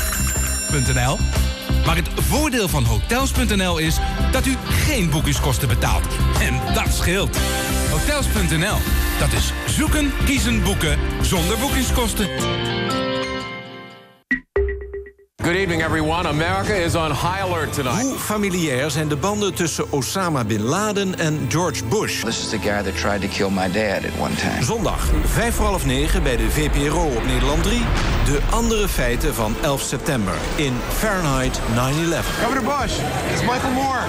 .nl. Maar het voordeel van hotels.nl is dat u geen boekingskosten betaalt. En dat scheelt. Hotels.nl. Dat is zoeken, kiezen, boeken zonder boekingskosten. Good evening, everyone. America is on high alert tonight. Hoe familiair zijn de banden tussen Osama Bin Laden en George Bush? This is the guy that tried to kill my dad at one time. Zondag, vijf voor half negen bij de VPRO op Nederland 3. De andere feiten van 11 september in Fahrenheit 9-11. Governor Bush, it's Michael Moore.